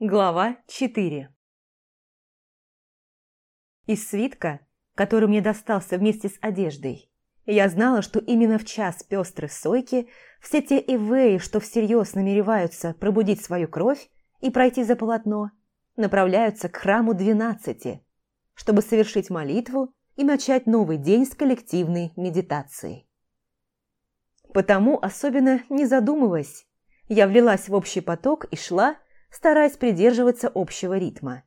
Глава 4 Из свитка, который мне достался вместе с одеждой, я знала, что именно в час пестрой сойки все те ивеи, что всерьез намереваются пробудить свою кровь и пройти за полотно, направляются к храму двенадцати, чтобы совершить молитву и начать новый день с коллективной медитацией. Потому, особенно не задумываясь, я влилась в общий поток и шла, стараясь придерживаться общего ритма.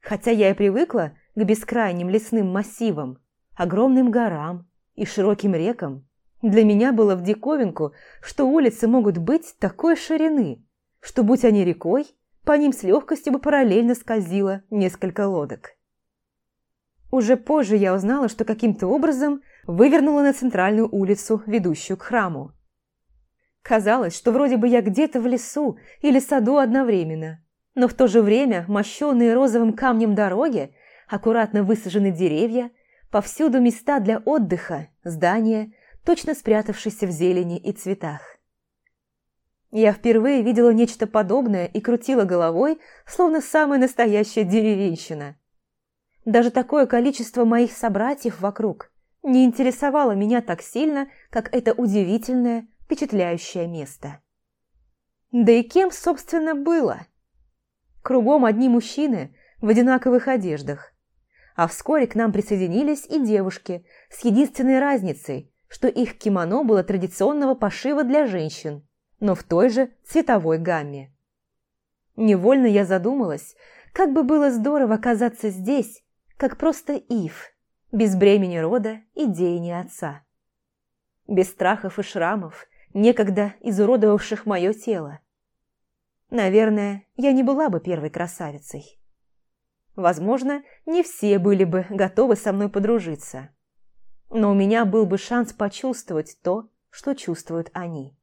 Хотя я и привыкла к бескрайним лесным массивам, огромным горам, и широким рекам, для меня было в диковинку, что улицы могут быть такой ширины, что, будь они рекой, по ним с легкостью бы параллельно скользило несколько лодок. Уже позже я узнала, что каким-то образом вывернула на центральную улицу, ведущую к храму. Казалось, что вроде бы я где-то в лесу или саду одновременно, но в то же время мощенные розовым камнем дороги, аккуратно высажены деревья, Повсюду места для отдыха, здания, точно спрятавшиеся в зелени и цветах. Я впервые видела нечто подобное и крутила головой, словно самая настоящая деревенщина. Даже такое количество моих собратьев вокруг не интересовало меня так сильно, как это удивительное, впечатляющее место. Да и кем, собственно, было? Кругом одни мужчины в одинаковых одеждах, а вскоре к нам присоединились и девушки с единственной разницей, что их кимоно было традиционного пошива для женщин, но в той же цветовой гамме. Невольно я задумалась, как бы было здорово оказаться здесь, как просто Ив, без бремени рода и деяния отца. Без страхов и шрамов, некогда изуродовавших мое тело. Наверное, я не была бы первой красавицей. Возможно, не все были бы готовы со мной подружиться. Но у меня был бы шанс почувствовать то, что чувствуют они.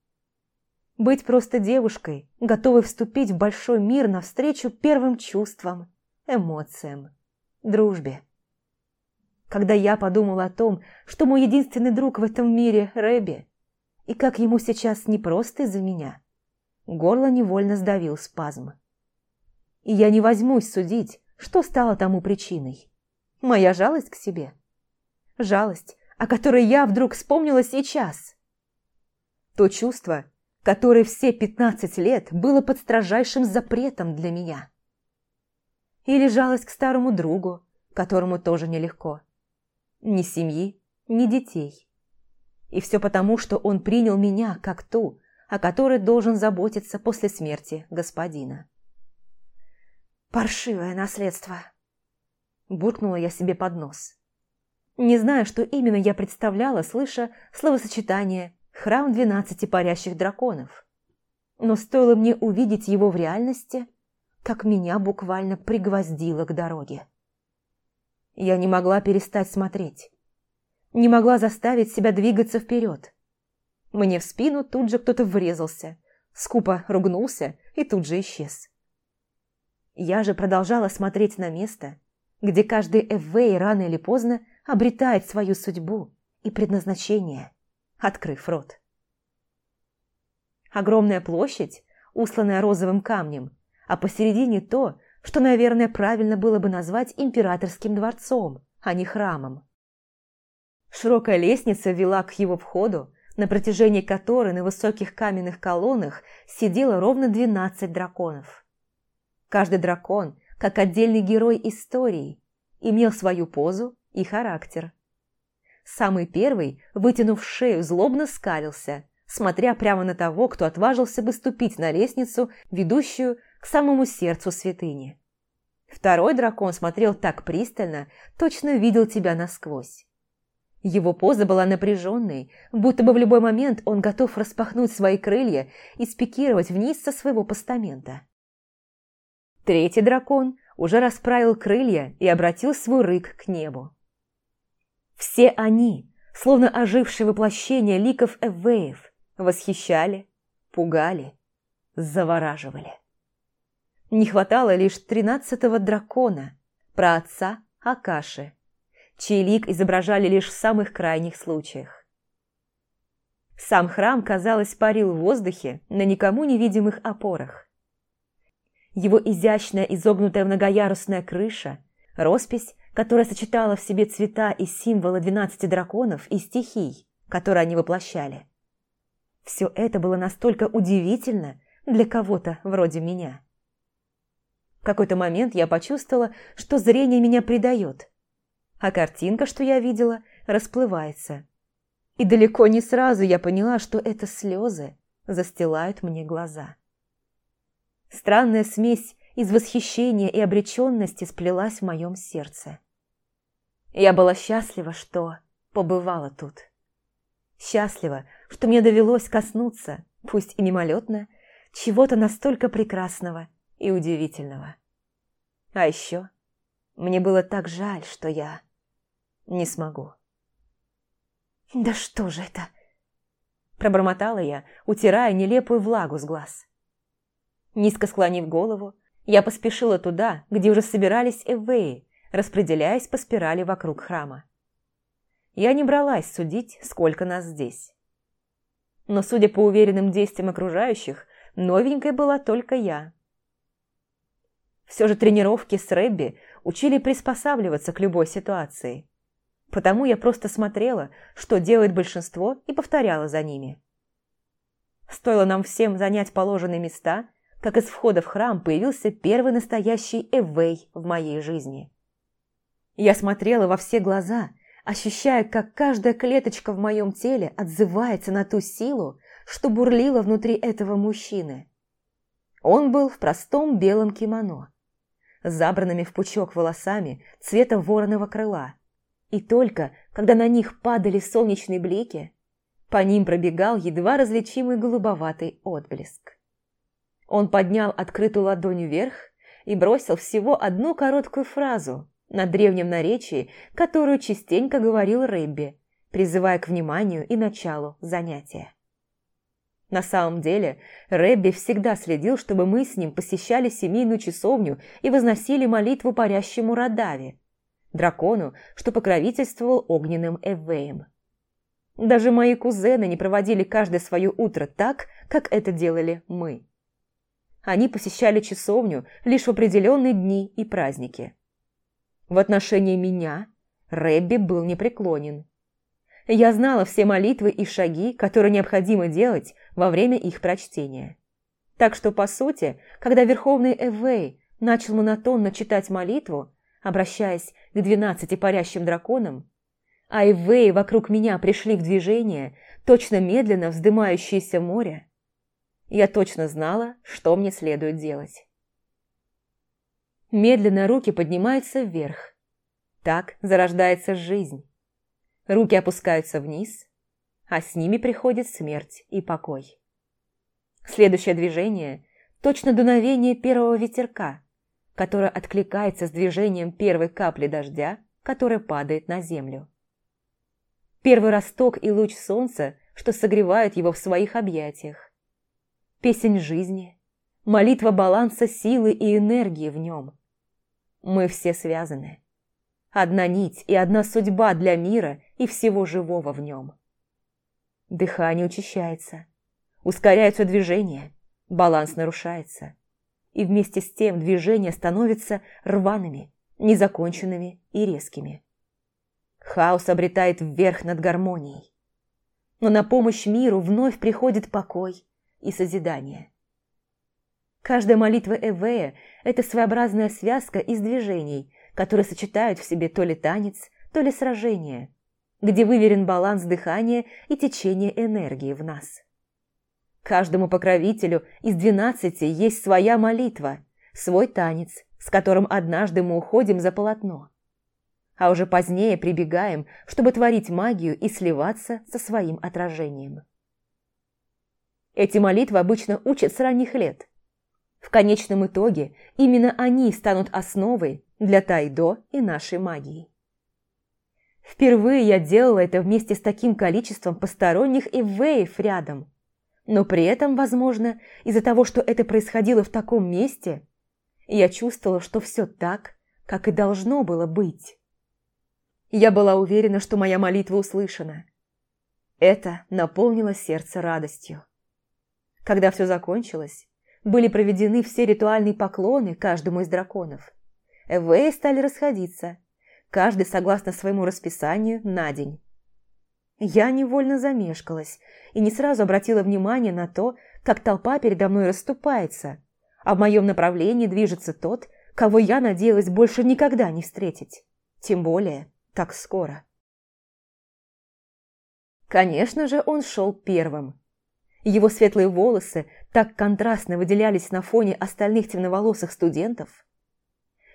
Быть просто девушкой, готовой вступить в большой мир навстречу первым чувствам, эмоциям, дружбе. Когда я подумала о том, что мой единственный друг в этом мире – Рэби, и как ему сейчас не просто из-за меня, горло невольно сдавил спазм. И я не возьмусь судить, что стало тому причиной? Моя жалость к себе? Жалость, о которой я вдруг вспомнила сейчас. То чувство, которое все пятнадцать лет было под строжайшим запретом для меня. Или жалость к старому другу, которому тоже нелегко. Ни семьи, ни детей. И все потому, что он принял меня как ту, о которой должен заботиться после смерти господина. Паршивое наследство. Буркнула я себе под нос. Не знаю, что именно я представляла, слыша словосочетание «храм двенадцати парящих драконов». Но стоило мне увидеть его в реальности, как меня буквально пригвоздило к дороге. Я не могла перестать смотреть. Не могла заставить себя двигаться вперед. Мне в спину тут же кто-то врезался, скупо ругнулся и тут же исчез. Я же продолжала смотреть на место, где каждый Эввей рано или поздно обретает свою судьбу и предназначение, открыв рот. Огромная площадь, усланная розовым камнем, а посередине то, что, наверное, правильно было бы назвать императорским дворцом, а не храмом. Широкая лестница вела к его входу, на протяжении которой на высоких каменных колоннах сидело ровно двенадцать драконов. Каждый дракон, как отдельный герой истории, имел свою позу и характер. Самый первый, вытянув шею, злобно скалился, смотря прямо на того, кто отважился бы ступить на лестницу, ведущую к самому сердцу святыни. Второй дракон смотрел так пристально, точно видел тебя насквозь. Его поза была напряженной, будто бы в любой момент он готов распахнуть свои крылья и спикировать вниз со своего постамента. Третий дракон уже расправил крылья и обратил свой рык к небу. Все они, словно ожившие воплощения ликов Эвеев, восхищали, пугали, завораживали. Не хватало лишь тринадцатого дракона, про отца Акаши, чей лик изображали лишь в самых крайних случаях. Сам храм, казалось, парил в воздухе на никому невидимых опорах. его изящная изогнутая многоярусная крыша, роспись, которая сочетала в себе цвета и символы двенадцати драконов и стихий, которые они воплощали. Все это было настолько удивительно для кого-то вроде меня. В какой-то момент я почувствовала, что зрение меня предает, а картинка, что я видела, расплывается. И далеко не сразу я поняла, что это слезы застилают мне глаза. Странная смесь из восхищения и обреченности сплелась в моем сердце. Я была счастлива, что побывала тут. Счастлива, что мне довелось коснуться, пусть и мимолетно, чего-то настолько прекрасного и удивительного. А еще мне было так жаль, что я не смогу. «Да что же это?» Пробормотала я, утирая нелепую влагу с глаз. Низко склонив голову, я поспешила туда, где уже собирались эвеи, распределяясь по спирали вокруг храма. Я не бралась судить, сколько нас здесь. Но, судя по уверенным действиям окружающих, новенькой была только я. Все же тренировки с Рэбби учили приспосабливаться к любой ситуации. Потому я просто смотрела, что делает большинство, и повторяла за ними. Стоило нам всем занять положенные места, как из входа в храм появился первый настоящий эвей в моей жизни. Я смотрела во все глаза, ощущая, как каждая клеточка в моем теле отзывается на ту силу, что бурлила внутри этого мужчины. Он был в простом белом кимоно, забранными в пучок волосами цвета вороного крыла, и только, когда на них падали солнечные блики, по ним пробегал едва различимый голубоватый отблеск. Он поднял открытую ладонь вверх и бросил всего одну короткую фразу на древнем наречии, которую частенько говорил Рэбби, призывая к вниманию и началу занятия. На самом деле, Рэбби всегда следил, чтобы мы с ним посещали семейную часовню и возносили молитву парящему Радаве, дракону, что покровительствовал огненным Эвеем. Даже мои кузены не проводили каждое свое утро так, как это делали мы. Они посещали часовню лишь в определенные дни и праздники. В отношении меня Рэбби был непреклонен. Я знала все молитвы и шаги, которые необходимо делать во время их прочтения. Так что, по сути, когда Верховный Эвей начал монотонно читать молитву, обращаясь к двенадцати парящим драконам, а Эвеи вокруг меня пришли в движение, точно медленно вздымающееся море, я точно знала, что мне следует делать. Медленно руки поднимаются вверх. Так зарождается жизнь. Руки опускаются вниз, а с ними приходит смерть и покой. Следующее движение – точно дуновение первого ветерка, которая откликается с движением первой капли дождя, которая падает на землю. Первый росток и луч солнца, что согревает его в своих объятиях. Песень жизни, молитва баланса силы и энергии в нем. Мы все связаны. Одна нить и одна судьба для мира и всего живого в нем. Дыхание учащается, ускоряются движения, баланс нарушается и вместе с тем движения становятся рваными, незаконченными и резкими. Хаос обретает вверх над гармонией. Но на помощь миру вновь приходит покой и созидание. Каждая молитва Эвея – это своеобразная связка из движений, которые сочетают в себе то ли танец, то ли сражение, где выверен баланс дыхания и течения энергии в нас. Каждому покровителю из двенадцати есть своя молитва, свой танец, с которым однажды мы уходим за полотно. А уже позднее прибегаем, чтобы творить магию и сливаться со своим отражением. Эти молитвы обычно учат с ранних лет. В конечном итоге именно они станут основой для Тайдо и нашей магии. Впервые я делала это вместе с таким количеством посторонних эвеев рядом – но при этом, возможно, из-за того, что это происходило в таком месте, я чувствовала, что все так, как и должно было быть. Я была уверена, что моя молитва услышана. Это наполнило сердце радостью. Когда все закончилось, были проведены все ритуальные поклоны каждому из драконов. Эвеи стали расходиться, каждый согласно своему расписанию на день. Я невольно замешкалась и не сразу обратила внимание на то, как толпа передо мной расступается, а в моем направлении движется тот, кого я надеялась больше никогда не встретить. Тем более так скоро. Конечно же, он шел первым. Его светлые волосы так контрастно выделялись на фоне остальных темноволосых студентов.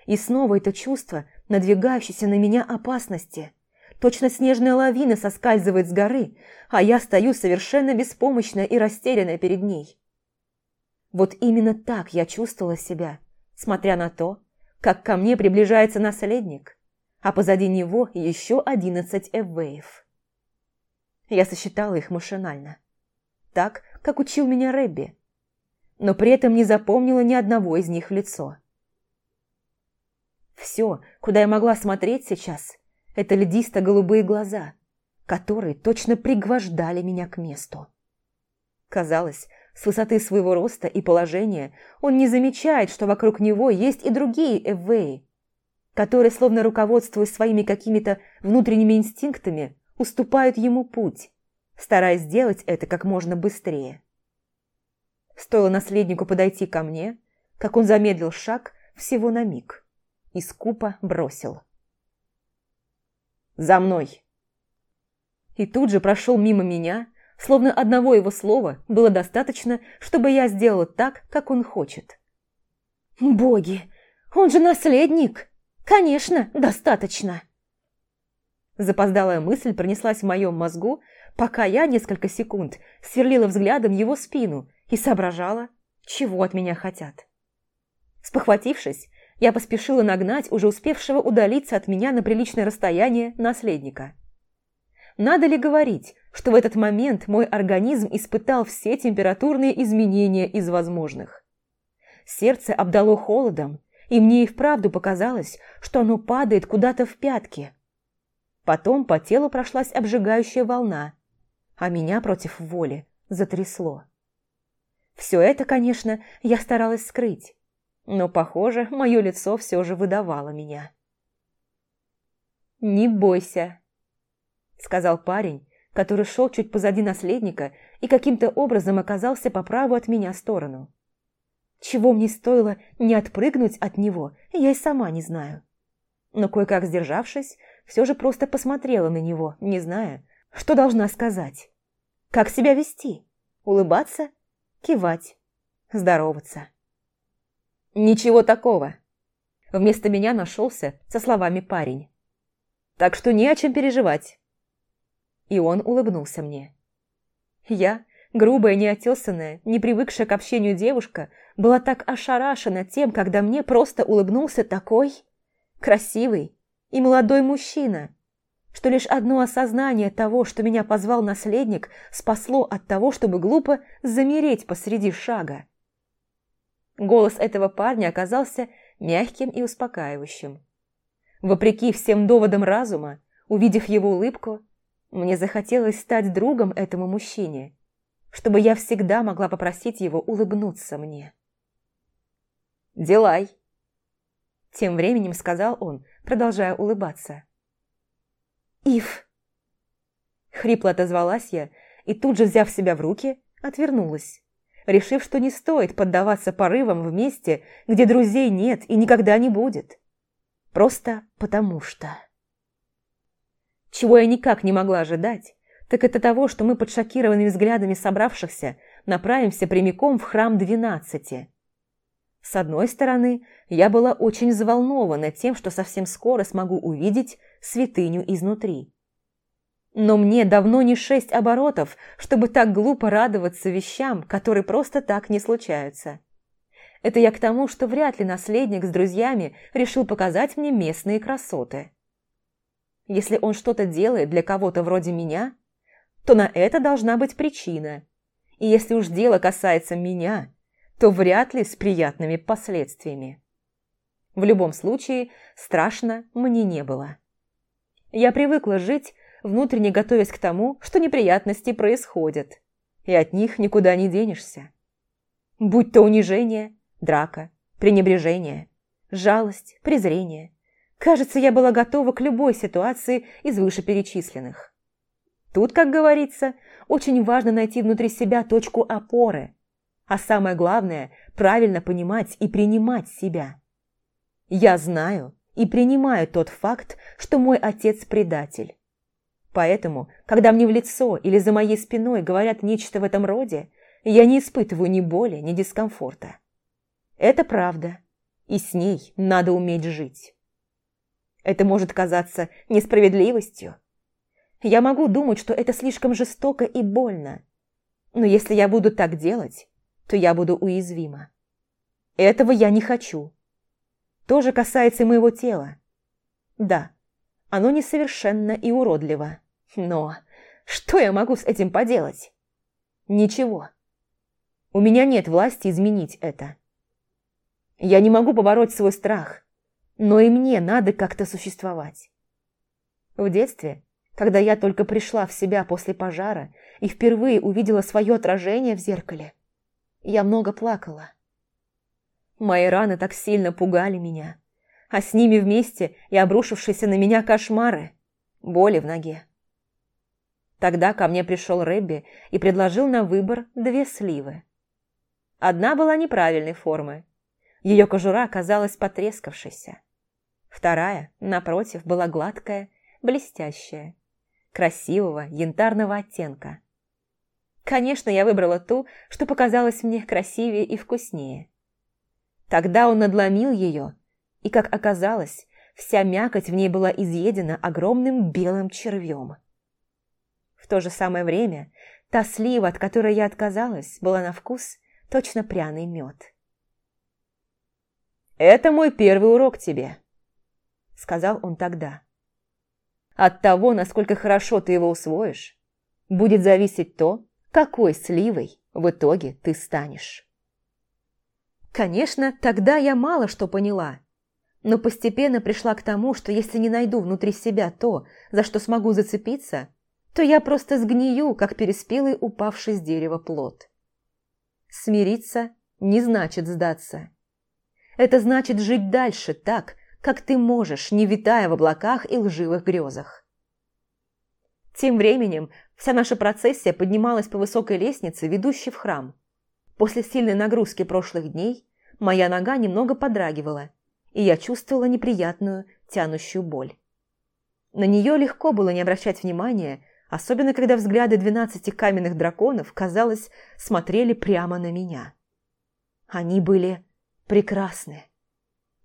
И снова это чувство надвигающейся на меня опасности. Точно снежная лавина соскальзывает с горы, а я стою совершенно беспомощная и растерянная перед ней. Вот именно так я чувствовала себя, смотря на то, как ко мне приближается наследник, а позади него еще одиннадцать эввеев. Я сосчитала их машинально, так, как учил меня Рэбби, но при этом не запомнила ни одного из них в лицо. Все, куда я могла смотреть сейчас, это льдисто-голубые глаза, которые точно пригвождали меня к месту. Казалось, с высоты своего роста и положения он не замечает, что вокруг него есть и другие эвеи, которые, словно руководствуясь своими какими-то внутренними инстинктами, уступают ему путь, стараясь сделать это как можно быстрее. Стоило наследнику подойти ко мне, как он замедлил шаг всего на миг и скупо бросил. «За мной!» И тут же прошел мимо меня, словно одного его слова было достаточно, чтобы я сделала так, как он хочет. «Боги! Он же наследник! Конечно, достаточно!» Запоздалая мысль пронеслась в моем мозгу, пока я несколько секунд сверлила взглядом его спину и соображала, чего от меня хотят. Спохватившись, я поспешила нагнать уже успевшего удалиться от меня на приличное расстояние наследника. Надо ли говорить, что в этот момент мой организм испытал все температурные изменения из возможных? Сердце обдало холодом, и мне и вправду показалось, что оно падает куда-то в пятки. Потом по телу прошлась обжигающая волна, а меня против воли затрясло. Все это, конечно, я старалась скрыть, но, похоже, мое лицо все же выдавало меня. «Не бойся», — сказал парень, который шел чуть позади наследника и каким-то образом оказался по праву от меня сторону. Чего мне стоило не отпрыгнуть от него, я и сама не знаю. Но кое-как сдержавшись, все же просто посмотрела на него, не зная, что должна сказать. Как себя вести? Улыбаться? Кивать? Здороваться? «Ничего такого!» Вместо меня нашелся со словами парень. «Так что не о чем переживать!» И он улыбнулся мне. Я, грубая, неотесанная, не привыкшая к общению девушка, была так ошарашена тем, когда мне просто улыбнулся такой красивый и молодой мужчина, что лишь одно осознание того, что меня позвал наследник, спасло от того, чтобы глупо замереть посреди шага. Голос этого парня оказался мягким и успокаивающим. Вопреки всем доводам разума, увидев его улыбку, мне захотелось стать другом этому мужчине, чтобы я всегда могла попросить его улыбнуться мне. «Делай!» Тем временем сказал он, продолжая улыбаться. «Ив!» Хрипло отозвалась я и тут же, взяв себя в руки, отвернулась решив, что не стоит поддаваться порывам в месте, где друзей нет и никогда не будет. Просто потому что. Чего я никак не могла ожидать, так это того, что мы под шокированными взглядами собравшихся направимся прямиком в храм двенадцати. С одной стороны, я была очень взволнована тем, что совсем скоро смогу увидеть святыню изнутри. Но мне давно не шесть оборотов, чтобы так глупо радоваться вещам, которые просто так не случаются. Это я к тому, что вряд ли наследник с друзьями решил показать мне местные красоты. Если он что-то делает для кого-то вроде меня, то на это должна быть причина. И если уж дело касается меня, то вряд ли с приятными последствиями. В любом случае, страшно мне не было. Я привыкла жить внутренне готовясь к тому, что неприятности происходят, и от них никуда не денешься. Будь то унижение, драка, пренебрежение, жалость, презрение. Кажется, я была готова к любой ситуации из вышеперечисленных. Тут, как говорится, очень важно найти внутри себя точку опоры, а самое главное – правильно понимать и принимать себя. Я знаю и принимаю тот факт, что мой отец – предатель. Поэтому, когда мне в лицо или за моей спиной говорят нечто в этом роде, я не испытываю ни боли, ни дискомфорта. Это правда, и с ней надо уметь жить. Это может казаться несправедливостью. Я могу думать, что это слишком жестоко и больно. Но если я буду так делать, то я буду уязвима. Этого я не хочу. То же касается и моего тела. Да, оно несовершенно и уродливо. Но что я могу с этим поделать? Ничего. У меня нет власти изменить это. Я не могу побороть свой страх, но и мне надо как-то существовать. В детстве, когда я только пришла в себя после пожара и впервые увидела свое отражение в зеркале, я много плакала. Мои раны так сильно пугали меня, а с ними вместе и обрушившиеся на меня кошмары, боли в ноге. Тогда ко мне пришел Рэбби и предложил на выбор две сливы. Одна была неправильной формы. Ее кожура казалась потрескавшейся. Вторая, напротив, была гладкая, блестящая, красивого янтарного оттенка. Конечно, я выбрала ту, что показалась мне красивее и вкуснее. Тогда он надломил ее, и, как оказалось, вся мякоть в ней была изъедена огромным белым червем. В то же самое время та слива, от которой я отказалась, была на вкус точно пряный мед. «Это мой первый урок тебе», — сказал он тогда. «От того, насколько хорошо ты его усвоишь, будет зависеть то, какой сливой в итоге ты станешь. Конечно, тогда я мало что поняла, но постепенно пришла к тому, что если не найду внутри себя то, за что смогу зацепиться, то я просто сгнию, как переспелый упавший с дерева плод. Смириться не значит сдаться. Это значит жить дальше так, как ты можешь, не витая в облаках и лживых грезах. Тем временем вся наша процессия поднималась по высокой лестнице, ведущей в храм. После сильной нагрузки прошлых дней моя нога немного подрагивала, и я чувствовала неприятную, тянущую боль. На нее легко было не обращать внимания, особенно когда взгляды двенадцати каменных драконов, казалось, смотрели прямо на меня. Они были прекрасны.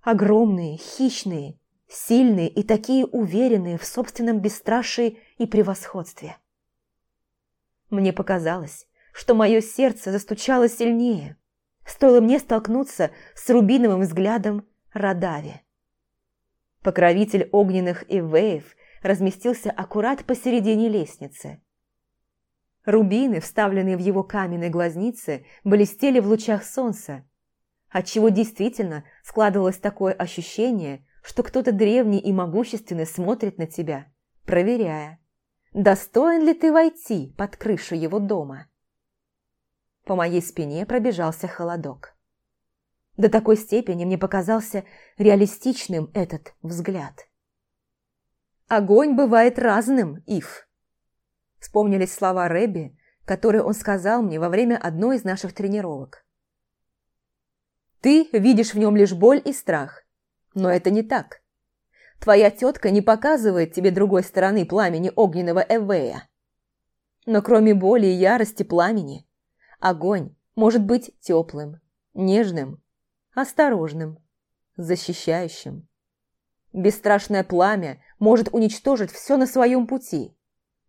Огромные, хищные, сильные и такие уверенные в собственном бесстрашии и превосходстве. Мне показалось, что мое сердце застучало сильнее, стоило мне столкнуться с рубиновым взглядом Радави. Покровитель огненных ивеев разместился аккурат посередине лестницы. Рубины, вставленные в его каменные глазницы, блестели в лучах солнца, отчего действительно складывалось такое ощущение, что кто-то древний и могущественный смотрит на тебя, проверяя, достоин ли ты войти под крышу его дома. По моей спине пробежался холодок. До такой степени мне показался реалистичным этот взгляд. «Огонь бывает разным, Ив», – вспомнились слова Рэбби, которые он сказал мне во время одной из наших тренировок. «Ты видишь в нем лишь боль и страх, но это не так. Твоя тетка не показывает тебе другой стороны пламени огненного Эвея. Но кроме боли и ярости пламени, огонь может быть теплым, нежным, осторожным, защищающим. Бесстрашное пламя может уничтожить все на своем пути.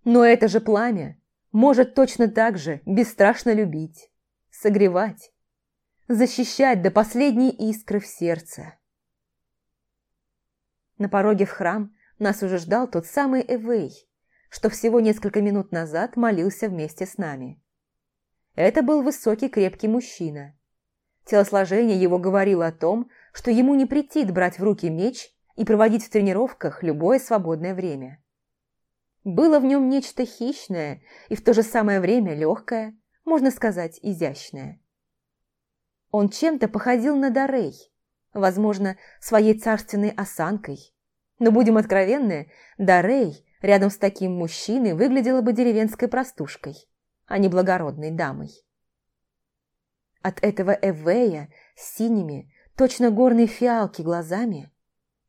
Но это же пламя может точно так же бесстрашно любить, согревать, защищать до последней искры в сердце. На пороге в храм нас уже ждал тот самый Эвей, что всего несколько минут назад молился вместе с нами. Это был высокий крепкий мужчина. Телосложение его говорило о том, что ему не претит брать в руки меч и проводить в тренировках любое свободное время. Было в нем нечто хищное и в то же самое время легкое, можно сказать, изящное. Он чем-то походил на Дарей, возможно, своей царственной осанкой. Но будем откровенны, Дарей рядом с таким мужчиной выглядела бы деревенской простушкой, а не благородной дамой. От этого Эвея с синими, точно горные фиалки глазами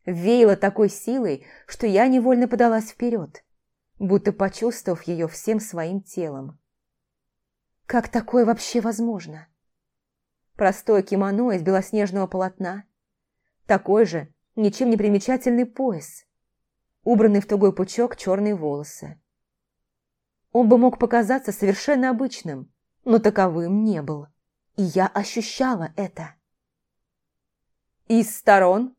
веяло такой силой, что я невольно подалась вперед, будто почувствовав ее всем своим телом. Как такое вообще возможно? Простое кимоно из белоснежного полотна, такой же, ничем не примечательный пояс, убранный в тугой пучок черные волосы. Он бы мог показаться совершенно обычным, но таковым не был, и я ощущала это. «Из сторон?»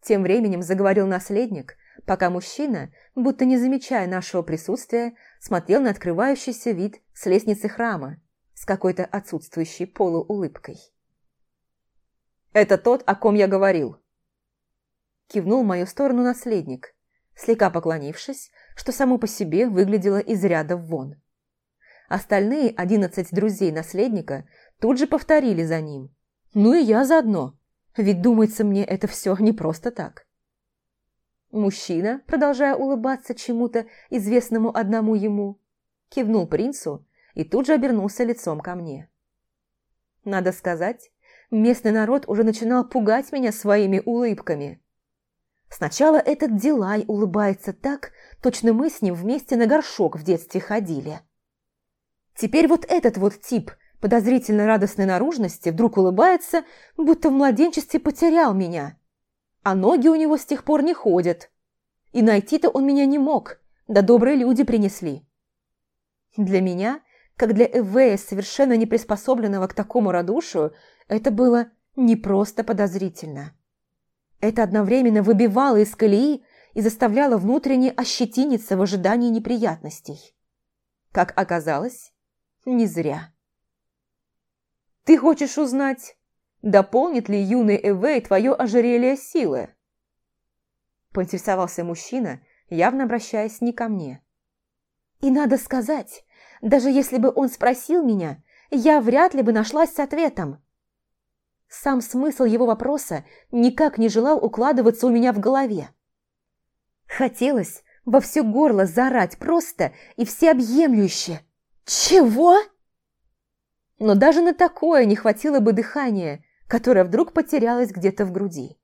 Тем временем заговорил наследник, пока мужчина, будто не замечая нашего присутствия, смотрел на открывающийся вид с лестницы храма с какой-то отсутствующей полуулыбкой. «Это тот, о ком я говорил!» Кивнул в мою сторону наследник, слегка поклонившись, что само по себе выглядело из ряда вон. Остальные одиннадцать друзей наследника тут же повторили за ним. Ну и я заодно, ведь думается мне это все не просто так. Мужчина, продолжая улыбаться чему-то, известному одному ему, кивнул принцу и тут же обернулся лицом ко мне. Надо сказать, местный народ уже начинал пугать меня своими улыбками. Сначала этот Дилай улыбается так, точно мы с ним вместе на горшок в детстве ходили. Теперь вот этот вот тип подозрительно радостной наружности вдруг улыбается, будто в младенчестве потерял меня. А ноги у него с тех пор не ходят. И найти-то он меня не мог, да добрые люди принесли. Для меня, как для Эвея, совершенно не приспособленного к такому радушию, это было не просто подозрительно. Это одновременно выбивало из колеи и заставляло внутренне ощетиниться в ожидании неприятностей. Как оказалось, не зря. «Ты хочешь узнать, дополнит ли юный Эвей твое ожерелье силы?» Поинтересовался мужчина, явно обращаясь не ко мне. И надо сказать, даже если бы он спросил меня, я вряд ли бы нашлась с ответом. Сам смысл его вопроса никак не желал укладываться у меня в голове. Хотелось во все горло заорать просто и всеобъемлюще. «Чего?» Но даже на такое не хватило бы дыхания, которое вдруг потерялось где-то в груди.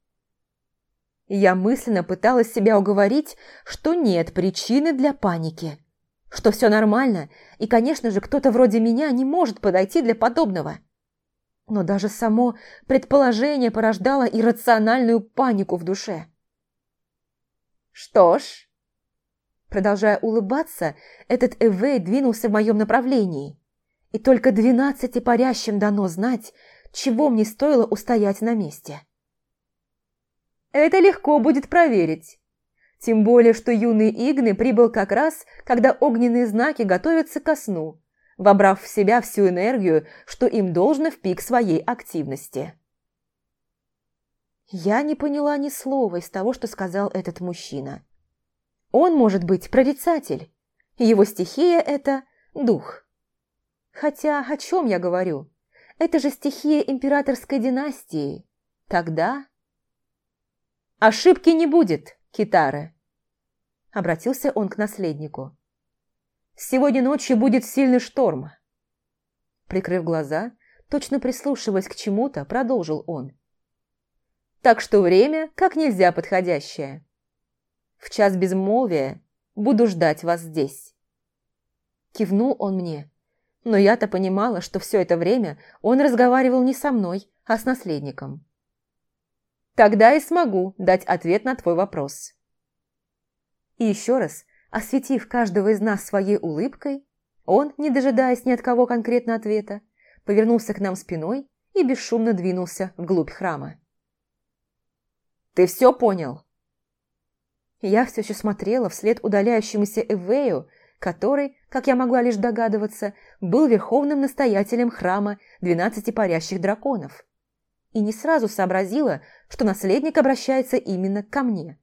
Я мысленно пыталась себя уговорить, что нет причины для паники, что все нормально, и, конечно же, кто-то вроде меня не может подойти для подобного – но даже само предположение порождало иррациональную панику в душе. «Что ж...» Продолжая улыбаться, этот Эвей двинулся в моем направлении. И только двенадцати парящим дано знать, чего мне стоило устоять на месте. Это легко будет проверить. Тем более, что юный Игны прибыл как раз, когда огненные знаки готовятся ко сну, вобрав в себя всю энергию, что им должно в пик своей активности. Я не поняла ни слова из того, что сказал этот мужчина. Он может быть прорицатель. Его стихия – это дух. Хотя о чем я говорю? Это же стихия императорской династии. Тогда... «Ошибки не будет, Китары!» Обратился он к наследнику. Сегодня ночью будет сильный шторм». Прикрыв глаза, точно прислушиваясь к чему-то, продолжил он. «Так что время как нельзя подходящее. В час безмолвия буду ждать вас здесь». Кивнул он мне, но я-то понимала, что все это время он разговаривал не со мной, а с наследником. «Тогда и смогу дать ответ на твой вопрос». И еще раз Осветив каждого из нас своей улыбкой, он, не дожидаясь ни от кого конкретно ответа, повернулся к нам спиной и бесшумно двинулся вглубь храма. «Ты все понял?» Я все еще смотрела вслед удаляющемуся Эвею, который, как я могла лишь догадываться, был верховным настоятелем храма двенадцати парящих драконов. И не сразу сообразила, что наследник обращается именно ко мне.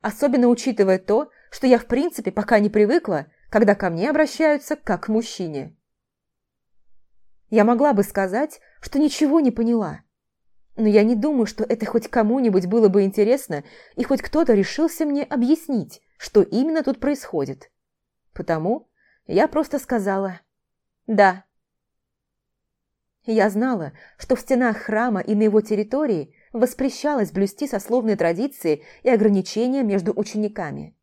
Особенно учитывая то, что я в принципе пока не привыкла, когда ко мне обращаются как к мужчине. Я могла бы сказать, что ничего не поняла. Но я не думаю, что это хоть кому-нибудь было бы интересно, и хоть кто-то решился мне объяснить, что именно тут происходит. Потому я просто сказала «да». Я знала, что в стенах храма и на его территории воспрещалось блюсти сословные традиции и ограничения между учениками.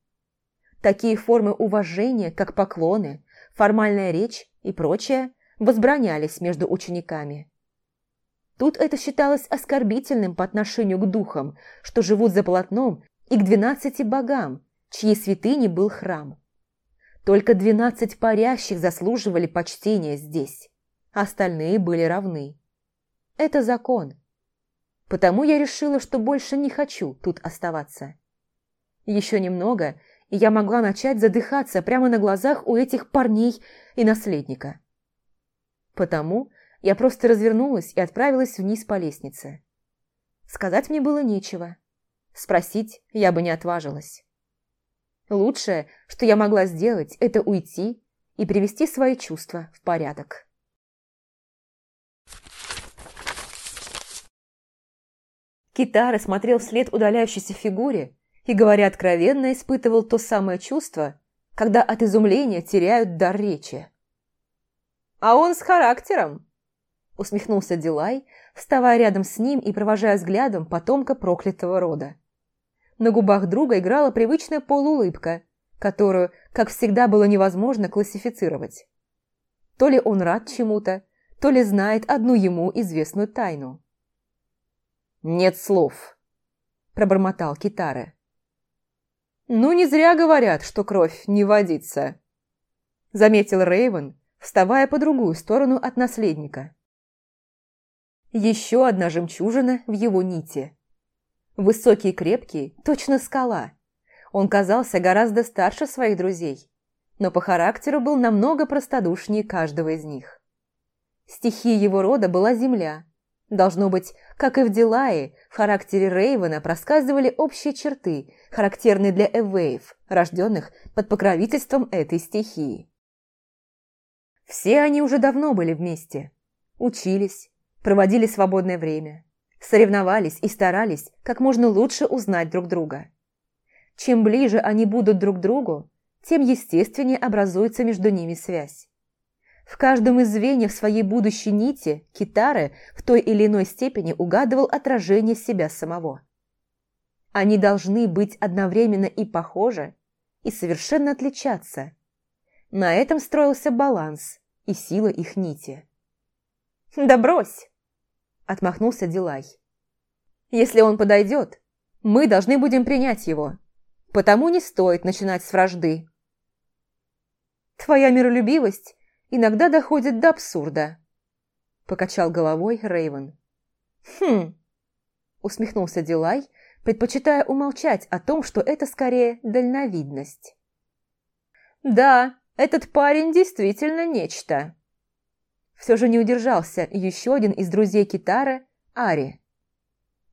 Такие формы уважения, как поклоны, формальная речь и прочее, возбранялись между учениками. Тут это считалось оскорбительным по отношению к духам, что живут за полотном, и к двенадцати богам, чьей святыней был храм. Только двенадцать парящих заслуживали почтения здесь остальные были равны. Это закон. Потому я решила, что больше не хочу тут оставаться. Еще немного, и я могла начать задыхаться прямо на глазах у этих парней и наследника. Потому я просто развернулась и отправилась вниз по лестнице. Сказать мне было нечего. Спросить я бы не отважилась. Лучшее, что я могла сделать, это уйти и привести свои чувства в порядок. Китара смотрел вслед удаляющейся фигуре и, говоря откровенно, испытывал то самое чувство, когда от изумления теряют дар речи. «А он с характером!» – усмехнулся Дилай, вставая рядом с ним и провожая взглядом потомка проклятого рода. На губах друга играла привычная полуулыбка, которую, как всегда, было невозможно классифицировать. То ли он рад чему-то, то ли знает одну ему известную тайну. «Нет слов», – пробормотал Китары. «Ну, не зря говорят, что кровь не водится», – заметил Рейвен, вставая по другую сторону от наследника. Еще одна жемчужина в его нити. Высокий и крепкий, точно скала. Он казался гораздо старше своих друзей, но по характеру был намного простодушнее каждого из них. Стихией его рода была земля, Должно быть, как и в Дилае, в характере Рейвена проскальзывали общие черты, характерные для эвейв, рожденных под покровительством этой стихии. Все они уже давно были вместе. Учились, проводили свободное время, соревновались и старались как можно лучше узнать друг друга. Чем ближе они будут друг другу, тем естественнее образуется между ними связь. В каждом из звеньев своей будущей нити Китары в той или иной степени угадывал отражение себя самого. Они должны быть одновременно и похожи, и совершенно отличаться. На этом строился баланс и сила их нити. «Да брось!» – отмахнулся Дилай. «Если он подойдет, мы должны будем принять его, потому не стоит начинать с вражды». «Твоя миролюбивость иногда доходит до абсурда», – покачал головой Рейвен. «Хм», – усмехнулся Дилай, предпочитая умолчать о том, что это скорее дальновидность. «Да, этот парень действительно нечто». Все же не удержался еще один из друзей Китара, Ари.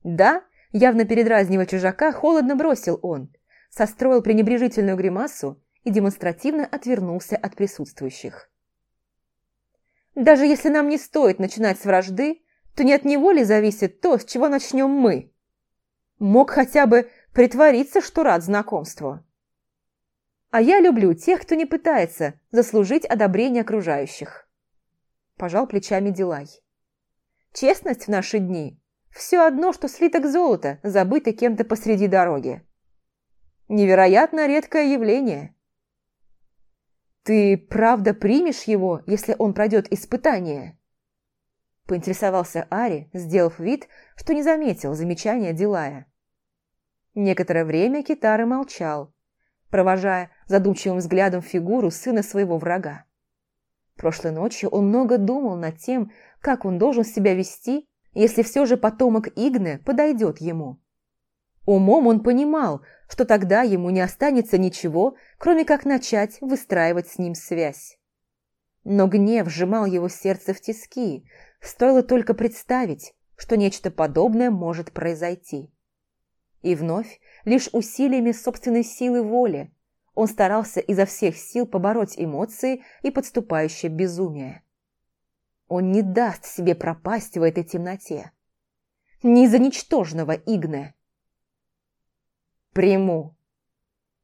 «Да», явно передразнивая чужака, холодно бросил он, состроил пренебрежительную гримасу и демонстративно отвернулся от присутствующих. Даже если нам не стоит начинать с вражды, то не от него ли зависит то, с чего начнем мы? Мог хотя бы притвориться, что рад знакомству. А я люблю тех, кто не пытается заслужить одобрение окружающих. Пожал плечами Дилай. Честность в наши дни – все одно, что слиток золота, забытый кем-то посреди дороги. Невероятно редкое явление – «Ты правда примешь его, если он пройдет испытание?» Поинтересовался Ари, сделав вид, что не заметил замечания Дилая. Некоторое время Китары молчал, провожая задумчивым взглядом фигуру сына своего врага. Прошлой ночью он много думал над тем, как он должен себя вести, если все же потомок Игны подойдет ему. Умом он понимал, что тогда ему не останется ничего, кроме как начать выстраивать с ним связь. Но гнев сжимал его сердце в тиски, стоило только представить, что нечто подобное может произойти. И вновь, лишь усилиями собственной силы воли, он старался изо всех сил побороть эмоции и подступающее безумие. Он не даст себе пропасть в этой темноте. Не из-за ничтожного Игне. «Приму!»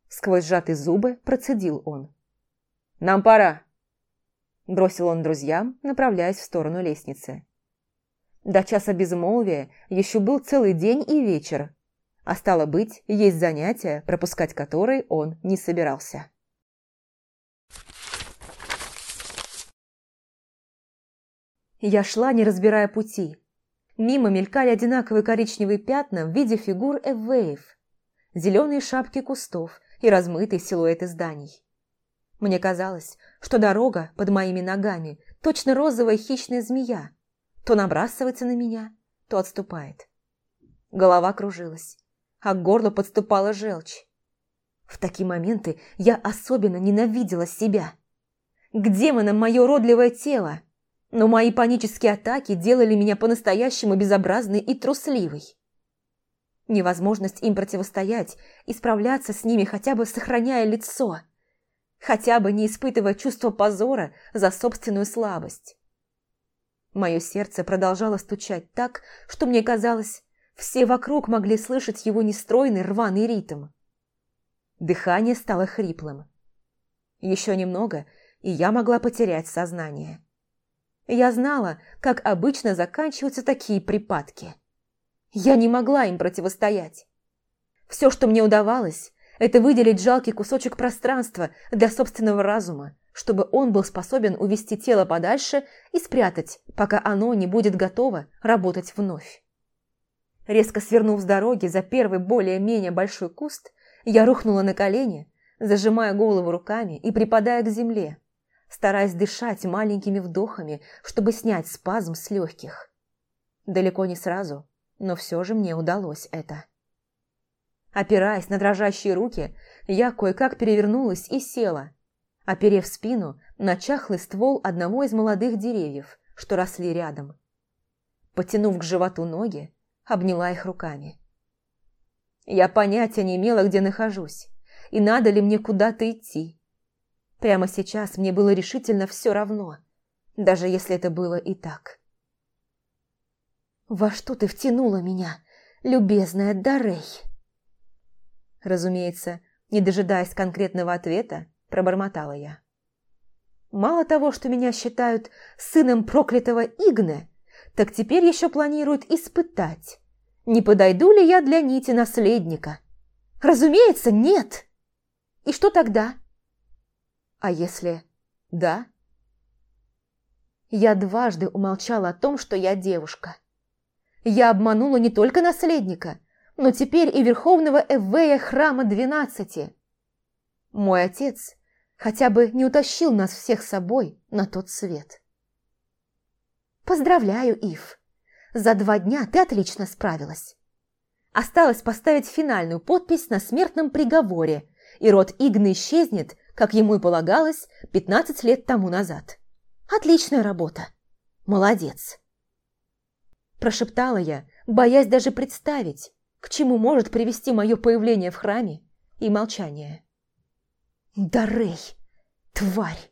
Сквозь сжатые зубы процедил он. «Нам пора!» Бросил он друзьям, направляясь в сторону лестницы. До часа безмолвия еще был целый день и вечер, а стало быть, есть занятия, пропускать которые он не собирался. Я шла, не разбирая пути. Мимо мелькали одинаковые коричневые пятна в виде фигур эвеев, зеленые шапки кустов и размытые силуэты зданий. Мне казалось, что дорога под моими ногами точно розовая хищная змея, то набрасывается на меня, то отступает. Голова кружилась, а к горлу подступала желчь. В такие моменты я особенно ненавидела себя. К демонам мое родливое тело, но мои панические атаки делали меня по-настоящему безобразной и трусливой. Невозможность им противостоять и справляться с ними, хотя бы сохраняя лицо, хотя бы не испытывая чувство позора за собственную слабость. Мое сердце продолжало стучать так, что мне казалось, все вокруг могли слышать его нестройный рваный ритм. Дыхание стало хриплым. Еще немного, и я могла потерять сознание. Я знала, как обычно заканчиваются такие припадки. Я не могла им противостоять. Все, что мне удавалось, это выделить жалкий кусочек пространства для собственного разума, чтобы он был способен увести тело подальше и спрятать, пока оно не будет готово работать вновь. Резко свернув с дороги за первый более-менее большой куст, я рухнула на колени, зажимая голову руками и припадая к земле, стараясь дышать маленькими вдохами, чтобы снять спазм с легких. Далеко не сразу, но все же мне удалось это. Опираясь на дрожащие руки, я кое-как перевернулась и села, оперев спину на чахлый ствол одного из молодых деревьев, что росли рядом. Потянув к животу ноги, обняла их руками. Я понятия не имела, где нахожусь, и надо ли мне куда-то идти. Прямо сейчас мне было решительно все равно, даже если это было и так. «Во что ты втянула меня, любезная Дарей?» Разумеется, не дожидаясь конкретного ответа, пробормотала я. «Мало того, что меня считают сыном проклятого Игне, так теперь еще планируют испытать, не подойду ли я для нити наследника. Разумеется, нет. И что тогда?» А если да? Я дважды умолчала о том, что я девушка. Я обманула не только наследника, но теперь и верховного Эвея храма двенадцати. Мой отец хотя бы не утащил нас всех с собой на тот свет. Поздравляю, Ив. За два дня ты отлично справилась. Осталось поставить финальную подпись на смертном приговоре, и род Игны исчезнет как ему и полагалось 15 лет тому назад. Отличная работа. Молодец. Прошептала я, боясь даже представить, к чему может привести мое появление в храме и молчание. Дарей, тварь!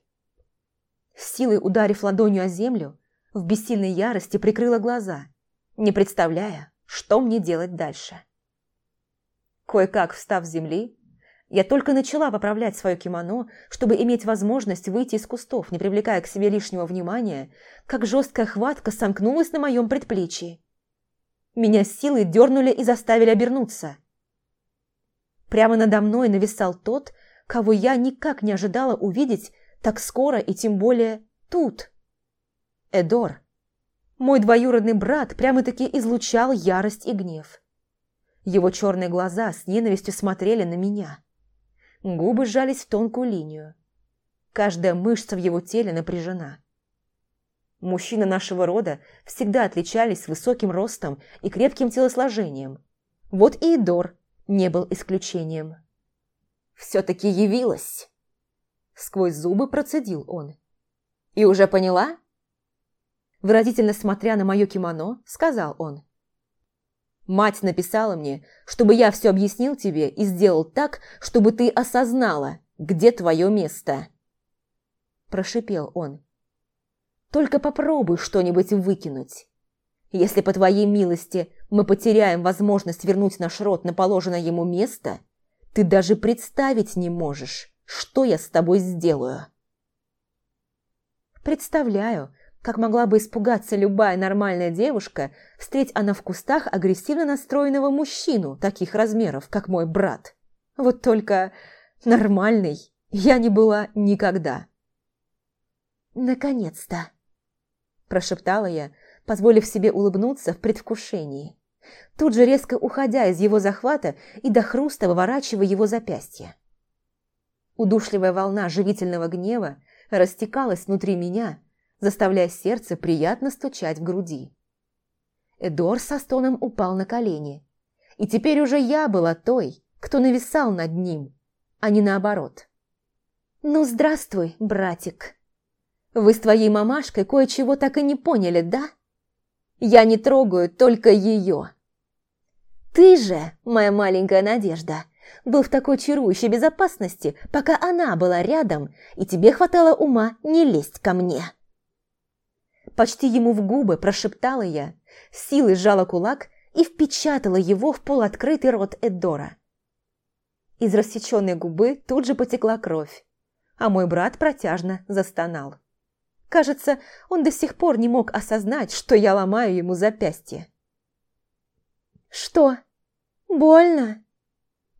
силой ударив ладонью о землю, в бессильной ярости прикрыла глаза, не представляя, что мне делать дальше. Кое-как встав с земли, я только начала поправлять свое кимоно, чтобы иметь возможность выйти из кустов, не привлекая к себе лишнего внимания, как жесткая хватка сомкнулась на моем предплечье. Меня силой дернули и заставили обернуться. Прямо надо мной нависал тот, кого я никак не ожидала увидеть так скоро и тем более тут. Эдор. Мой двоюродный брат прямо-таки излучал ярость и гнев. Его черные глаза с ненавистью смотрели на меня. Губы сжались в тонкую линию. Каждая мышца в его теле напряжена. Мужчины нашего рода всегда отличались высоким ростом и крепким телосложением. Вот и Идор не был исключением. «Все-таки явилась!» Сквозь зубы процедил он. «И уже поняла?» Выразительно смотря на мое кимоно, сказал он. Мать написала мне, чтобы я все объяснил тебе и сделал так, чтобы ты осознала, где твое место. Прошипел он. Только попробуй что-нибудь выкинуть. Если по твоей милости мы потеряем возможность вернуть наш род на положенное ему место, ты даже представить не можешь, что я с тобой сделаю. Представляю, как могла бы испугаться любая нормальная девушка, встреть она в кустах агрессивно настроенного мужчину таких размеров, как мой брат. Вот только нормальной я не была никогда. «Наконец-то!» – прошептала я, позволив себе улыбнуться в предвкушении. Тут же резко уходя из его захвата и до хруста выворачивая его запястье. Удушливая волна живительного гнева растекалась внутри меня, заставляя сердце приятно стучать в груди. Эдор со стоном упал на колени. И теперь уже я была той, кто нависал над ним, а не наоборот. «Ну, здравствуй, братик. Вы с твоей мамашкой кое-чего так и не поняли, да? Я не трогаю только ее. Ты же, моя маленькая надежда, был в такой чарующей безопасности, пока она была рядом, и тебе хватало ума не лезть ко мне». Почти ему в губы прошептала я, силой сжала кулак и впечатала его в полуоткрытый рот Эдора. Из рассеченной губы тут же потекла кровь, а мой брат протяжно застонал. Кажется, он до сих пор не мог осознать, что я ломаю ему запястье. «Что? Больно?»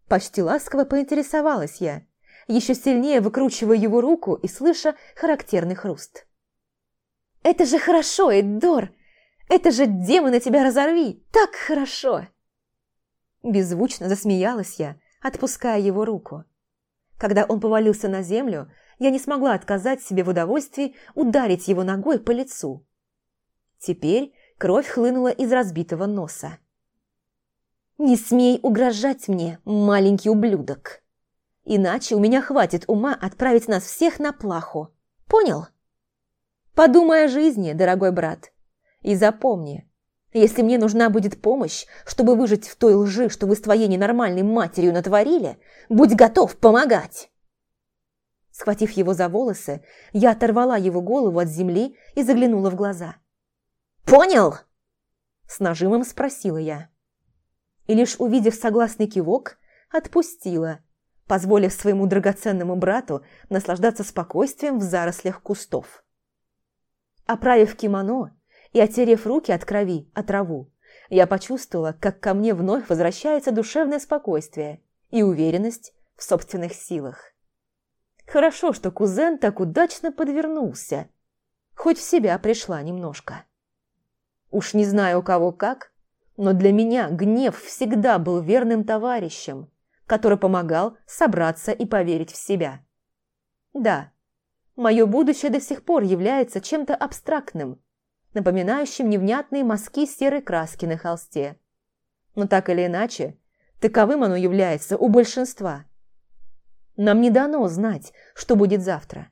Почти ласково поинтересовалась я, еще сильнее выкручивая его руку и слыша характерный хруст. «Это же хорошо, Эддор! Это же, демона тебя разорви! Так хорошо!» Беззвучно засмеялась я, отпуская его руку. Когда он повалился на землю, я не смогла отказать себе в удовольствии ударить его ногой по лицу. Теперь кровь хлынула из разбитого носа. «Не смей угрожать мне, маленький ублюдок! Иначе у меня хватит ума отправить нас всех на плаху. Понял?» Подумай о жизни, дорогой брат. И запомни, если мне нужна будет помощь, чтобы выжить в той лжи, что вы с твоей ненормальной матерью натворили, будь готов помогать!» Схватив его за волосы, я оторвала его голову от земли и заглянула в глаза. «Понял?» С нажимом спросила я. И лишь увидев согласный кивок, отпустила, позволив своему драгоценному брату наслаждаться спокойствием в зарослях кустов. Оправив кимоно и отерев руки от крови, от траву, я почувствовала, как ко мне вновь возвращается душевное спокойствие и уверенность в собственных силах. Хорошо, что кузен так удачно подвернулся. Хоть в себя пришла немножко. Уж не знаю у кого как, но для меня гнев всегда был верным товарищем, который помогал собраться и поверить в себя. Да, Мое будущее до сих пор является чем-то абстрактным, напоминающим невнятные мазки серой краски на холсте. Но так или иначе, таковым оно является у большинства. Нам не дано знать, что будет завтра.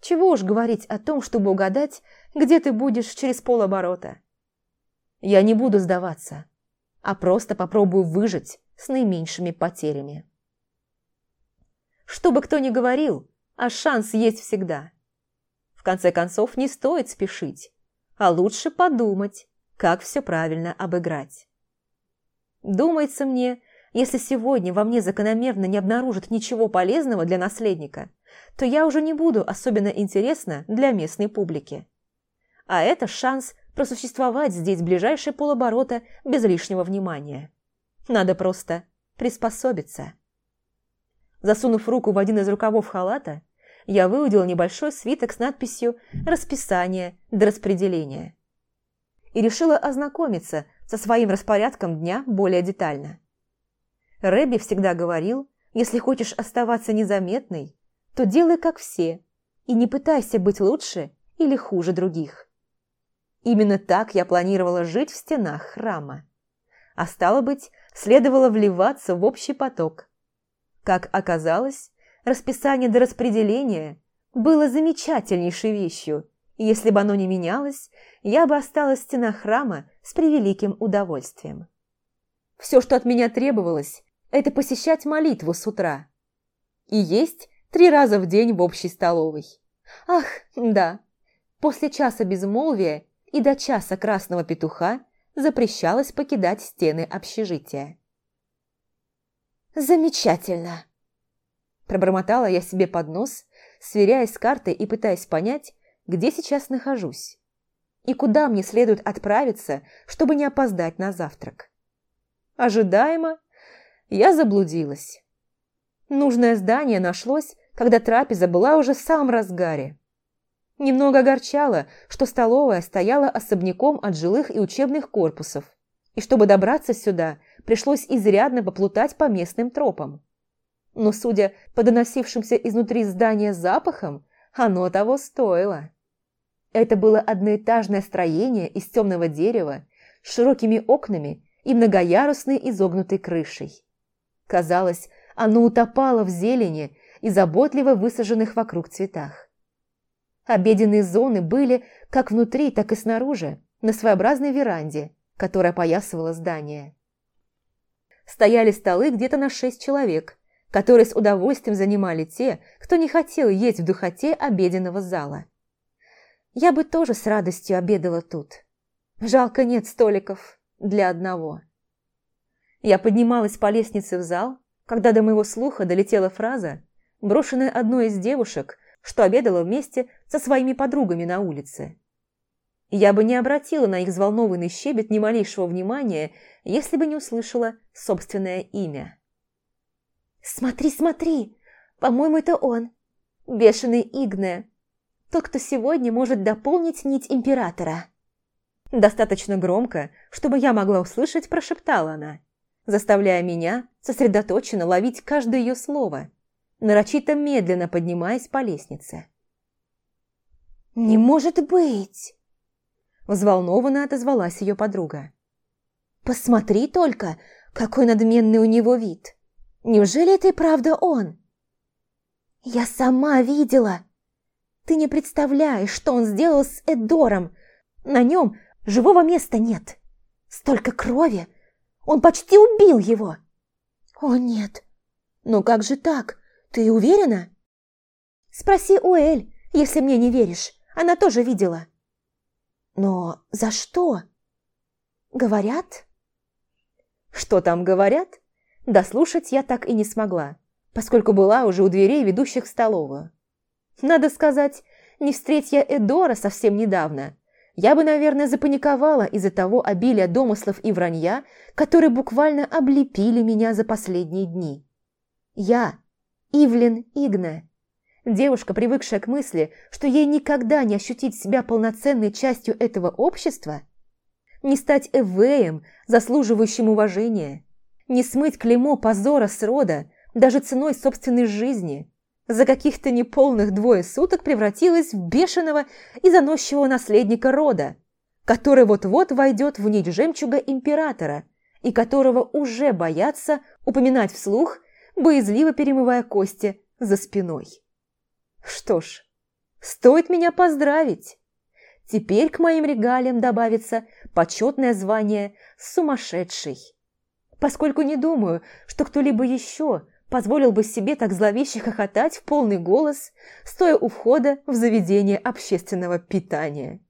Чего уж говорить о том, чтобы угадать, где ты будешь через полоборота. Я не буду сдаваться, а просто попробую выжить с наименьшими потерями. Что бы кто ни говорил, а шанс есть всегда. В конце концов, не стоит спешить, а лучше подумать, как все правильно обыграть. Думается мне, если сегодня во мне закономерно не обнаружат ничего полезного для наследника, то я уже не буду особенно интересна для местной публики. А это шанс просуществовать здесь ближайшие полоборота без лишнего внимания. Надо просто приспособиться. Засунув руку в один из рукавов халата, я выудила небольшой свиток с надписью «Расписание до распределения» и решила ознакомиться со своим распорядком дня более детально. Рэбби всегда говорил, если хочешь оставаться незаметной, то делай как все и не пытайся быть лучше или хуже других. Именно так я планировала жить в стенах храма. А стало быть, следовало вливаться в общий поток. Как оказалось, расписание до распределения было замечательнейшей вещью, и если бы оно не менялось, я бы осталась в стенах храма с превеликим удовольствием. Все, что от меня требовалось, это посещать молитву с утра и есть три раза в день в общей столовой. Ах, да, после часа безмолвия и до часа красного петуха запрещалось покидать стены общежития. «Замечательно!» Пробормотала я себе под нос, сверяясь с картой и пытаясь понять, где сейчас нахожусь и куда мне следует отправиться, чтобы не опоздать на завтрак. Ожидаемо я заблудилась. Нужное здание нашлось, когда трапеза была уже в самом разгаре. Немного огорчало, что столовая стояла особняком от жилых и учебных корпусов, и чтобы добраться сюда, пришлось изрядно поплутать по местным тропам. Но, судя по доносившимся изнутри здания запахам, оно того стоило. Это было одноэтажное строение из темного дерева с широкими окнами и многоярусной изогнутой крышей. Казалось, оно утопало в зелени и заботливо высаженных вокруг цветах. Обеденные зоны были как внутри, так и снаружи, на своеобразной веранде, которая поясывала здание. Стояли столы где-то на шесть человек, которые с удовольствием занимали те, кто не хотел есть в духоте обеденного зала. Я бы тоже с радостью обедала тут. Жалко нет столиков для одного. Я поднималась по лестнице в зал, когда до моего слуха долетела фраза, брошенная одной из девушек, что обедала вместе со своими подругами на улице. Я бы не обратила на их взволнованный щебет ни малейшего внимания, если бы не услышала собственное имя. «Смотри, смотри! По-моему, это он! Бешеный Игне! Тот, кто сегодня может дополнить нить Императора!» Достаточно громко, чтобы я могла услышать, прошептала она, заставляя меня сосредоточенно ловить каждое ее слово, нарочито медленно поднимаясь по лестнице. «Не может быть!» Взволнованно отозвалась ее подруга. «Посмотри только, какой надменный у него вид! Неужели это и правда он?» «Я сама видела! Ты не представляешь, что он сделал с Эдором! На нем живого места нет! Столько крови! Он почти убил его!» «О, нет! Ну как же так? Ты уверена?» «Спроси у Эль, если мне не веришь. Она тоже видела». «Но за что?» «Говорят?» «Что там говорят?» Дослушать я так и не смогла, поскольку была уже у дверей, ведущих в столовую. Надо сказать, не встреть я Эдора совсем недавно, я бы, наверное, запаниковала из-за того обилия домыслов и вранья, которые буквально облепили меня за последние дни. Я, Ивлин Игна, девушка, привыкшая к мысли, что ей никогда не ощутить себя полноценной частью этого общества, не стать эвеем, заслуживающим уважения, не смыть клеймо позора с рода даже ценой собственной жизни, за каких-то неполных двое суток превратилась в бешеного и заносчивого наследника рода, который вот-вот войдет в нить жемчуга императора и которого уже боятся упоминать вслух, боязливо перемывая кости за спиной. Что ж, стоит меня поздравить. Теперь к моим регалиям добавится почетное звание «сумасшедший». Поскольку не думаю, что кто-либо еще – позволил бы себе так зловеще хохотать в полный голос, стоя у входа в заведение общественного питания.